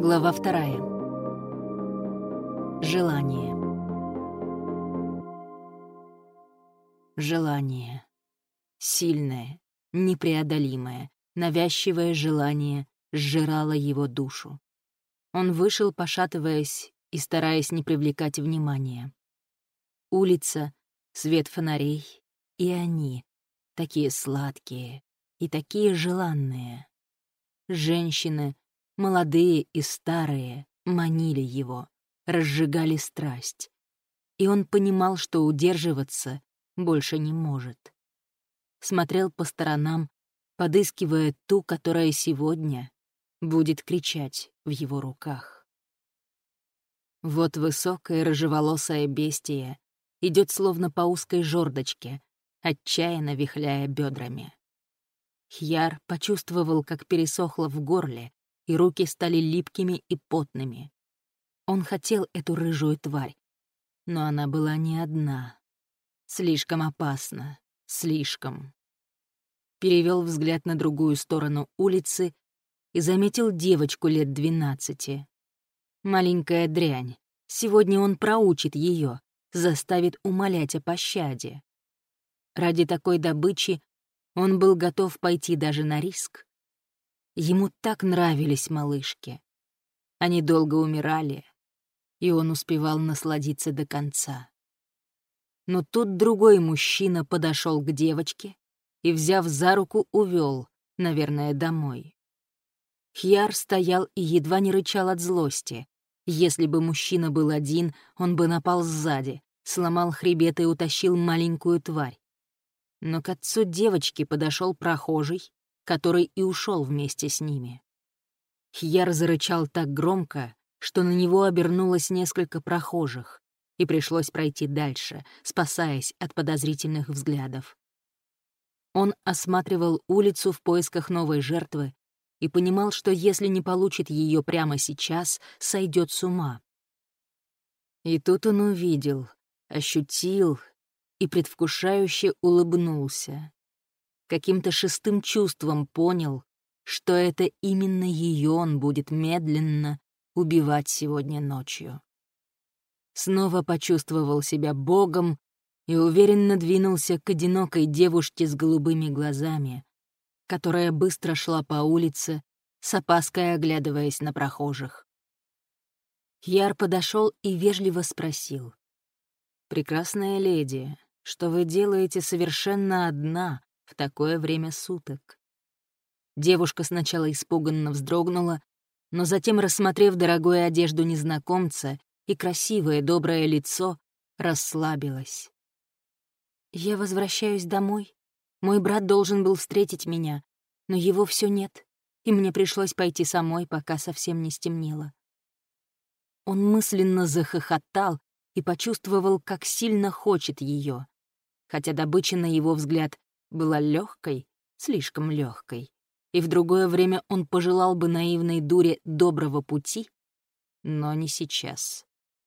Глава вторая. Желание. Желание. Сильное, непреодолимое, навязчивое желание сжирало его душу. Он вышел, пошатываясь и стараясь не привлекать внимания. Улица, свет фонарей и они, такие сладкие и такие желанные. Женщины, молодые и старые, манили его, разжигали страсть. И он понимал, что удерживаться больше не может. Смотрел по сторонам, подыскивая ту, которая сегодня будет кричать в его руках. Вот высокое рыжеволосое бестие идет словно по узкой жердочке, отчаянно вихляя бедрами. Хьяр почувствовал, как пересохло в горле, и руки стали липкими и потными. Он хотел эту рыжую тварь, но она была не одна. Слишком опасно, слишком. Перевел взгляд на другую сторону улицы и заметил девочку лет двенадцати. Маленькая дрянь. Сегодня он проучит ее, заставит умолять о пощаде. Ради такой добычи он был готов пойти даже на риск. Ему так нравились малышки. Они долго умирали, и он успевал насладиться до конца. Но тут другой мужчина подошел к девочке и, взяв за руку, увел, наверное, домой. Хьяр стоял и едва не рычал от злости. Если бы мужчина был один, он бы напал сзади, сломал хребет и утащил маленькую тварь но к отцу девочки подошел прохожий, который и ушел вместе с ними. Хьяр зарычал так громко, что на него обернулось несколько прохожих, и пришлось пройти дальше, спасаясь от подозрительных взглядов. Он осматривал улицу в поисках новой жертвы и понимал, что если не получит ее прямо сейчас, сойдет с ума. И тут он увидел, ощутил и предвкушающе улыбнулся. Каким-то шестым чувством понял, что это именно ее он будет медленно убивать сегодня ночью. Снова почувствовал себя богом и уверенно двинулся к одинокой девушке с голубыми глазами, которая быстро шла по улице, с опаской оглядываясь на прохожих. Яр подошел и вежливо спросил. «Прекрасная леди, что вы делаете совершенно одна в такое время суток. Девушка сначала испуганно вздрогнула, но затем, рассмотрев дорогую одежду незнакомца и красивое доброе лицо, расслабилась. «Я возвращаюсь домой. Мой брат должен был встретить меня, но его все нет, и мне пришлось пойти самой, пока совсем не стемнело». Он мысленно захохотал и почувствовал, как сильно хочет ее хотя добыча, на его взгляд, была легкой, слишком легкой, и в другое время он пожелал бы наивной дуре доброго пути, но не сейчас.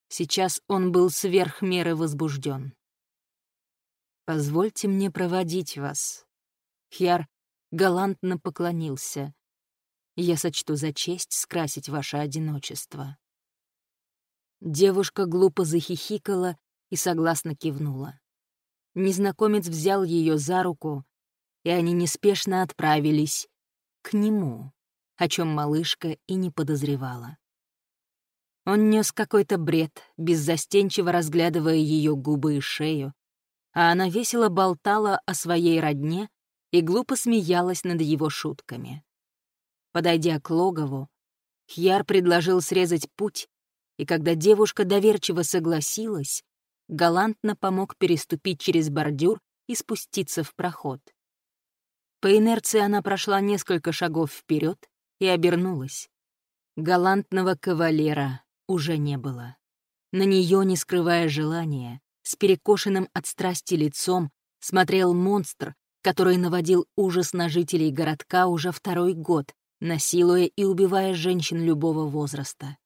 Сейчас он был сверх меры возбужден. «Позвольте мне проводить вас». Хьяр галантно поклонился. «Я сочту за честь скрасить ваше одиночество». Девушка глупо захихикала и согласно кивнула. Незнакомец взял ее за руку, и они неспешно отправились к нему, о чем малышка и не подозревала. Он нес какой-то бред, беззастенчиво разглядывая ее губы и шею, а она весело болтала о своей родне и глупо смеялась над его шутками. Подойдя к логову, Хьяр предложил срезать путь, и когда девушка доверчиво согласилась, галантно помог переступить через бордюр и спуститься в проход. По инерции она прошла несколько шагов вперед и обернулась. Галантного кавалера уже не было. На нее, не скрывая желания, с перекошенным от страсти лицом, смотрел монстр, который наводил ужас на жителей городка уже второй год, насилуя и убивая женщин любого возраста.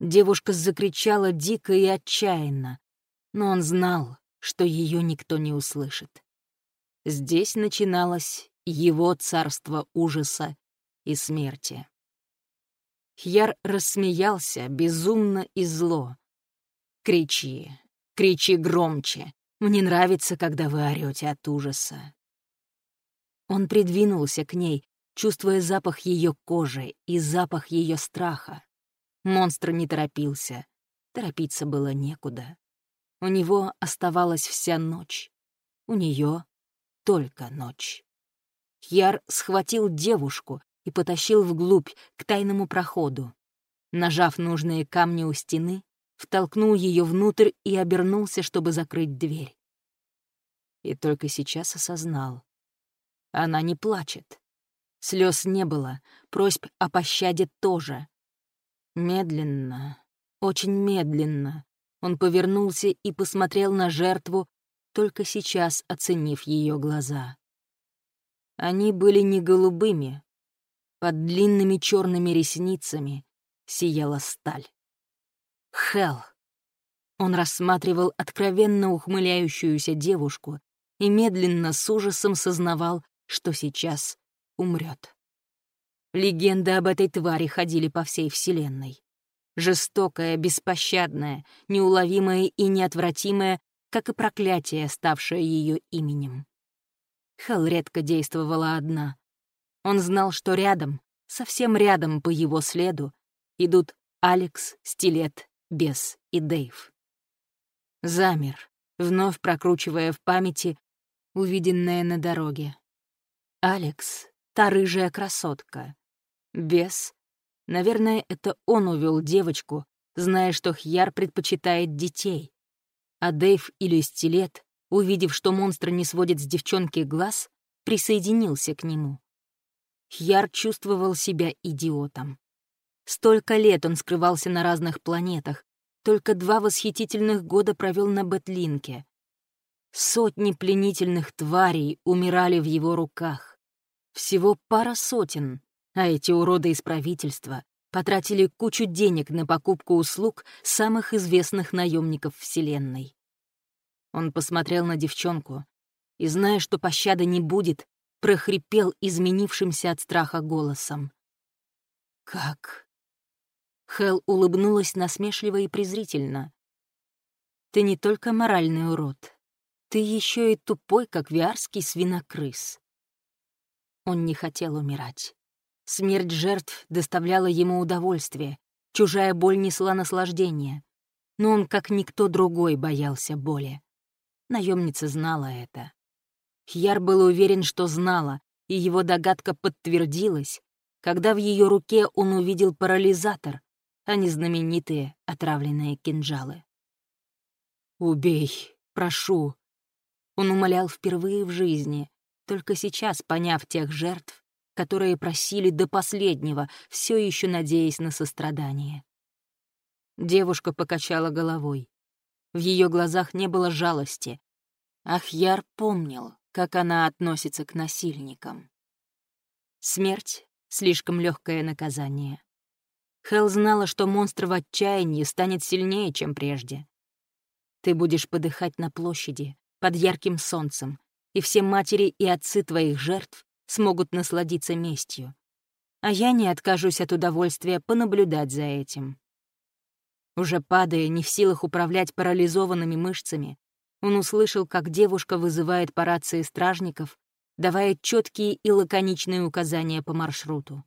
Девушка закричала дико и отчаянно, но он знал, что ее никто не услышит. Здесь начиналось его царство ужаса и смерти. Хьяр рассмеялся безумно и зло. «Кричи, кричи громче. Мне нравится, когда вы орете от ужаса». Он придвинулся к ней, чувствуя запах ее кожи и запах ее страха. Монстр не торопился. Торопиться было некуда. У него оставалась вся ночь. У нее только ночь. Хьяр схватил девушку и потащил вглубь, к тайному проходу. Нажав нужные камни у стены, втолкнул ее внутрь и обернулся, чтобы закрыть дверь. И только сейчас осознал. Она не плачет. Слез не было, просьб о пощаде тоже. Медленно, очень медленно он повернулся и посмотрел на жертву, только сейчас оценив ее глаза. Они были не голубыми. Под длинными черными ресницами сияла сталь. Хел. Он рассматривал откровенно ухмыляющуюся девушку и медленно с ужасом сознавал, что сейчас умрет. Легенды об этой твари ходили по всей Вселенной. Жестокая, беспощадная, неуловимая и неотвратимая, как и проклятие, ставшее ее именем. Хел редко действовала одна. Он знал, что рядом, совсем рядом по его следу, идут Алекс, Стилет, Бес и Дейв. Замер, вновь прокручивая в памяти увиденное на дороге. Алекс — та рыжая красотка. Бес — наверное, это он увел девочку, зная, что Хьяр предпочитает детей. А Дейв или Стилет увидев, что монстр не сводит с девчонки глаз, присоединился к нему. Хьяр чувствовал себя идиотом. Столько лет он скрывался на разных планетах, только два восхитительных года провел на Бетлинке. Сотни пленительных тварей умирали в его руках. Всего пара сотен, а эти уроды из правительства потратили кучу денег на покупку услуг самых известных наемников Вселенной. Он посмотрел на девчонку и, зная, что пощады не будет, прохрипел изменившимся от страха голосом. «Как?» Хел улыбнулась насмешливо и презрительно. «Ты не только моральный урод, ты еще и тупой, как виарский свинокрыс». Он не хотел умирать. Смерть жертв доставляла ему удовольствие, чужая боль несла наслаждение. Но он, как никто другой, боялся боли. Наемница знала это. Хьяр был уверен, что знала, и его догадка подтвердилась, когда в ее руке он увидел парализатор, а не знаменитые отравленные кинжалы. «Убей, прошу!» Он умолял впервые в жизни, только сейчас поняв тех жертв, которые просили до последнего, все еще надеясь на сострадание. Девушка покачала головой. В ее глазах не было жалости. Ахьяр помнил, как она относится к насильникам. Смерть — слишком легкое наказание. Хел знала, что монстр в отчаянии станет сильнее, чем прежде. Ты будешь подыхать на площади, под ярким солнцем, и все матери и отцы твоих жертв смогут насладиться местью. А я не откажусь от удовольствия понаблюдать за этим. Уже падая, не в силах управлять парализованными мышцами, он услышал, как девушка вызывает по рации стражников, давая четкие и лаконичные указания по маршруту.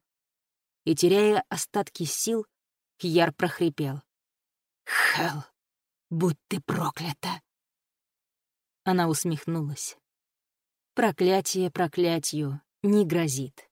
И, теряя остатки сил, Кьяр прохрипел. «Хелл, будь ты проклята!» Она усмехнулась. «Проклятие проклятию не грозит».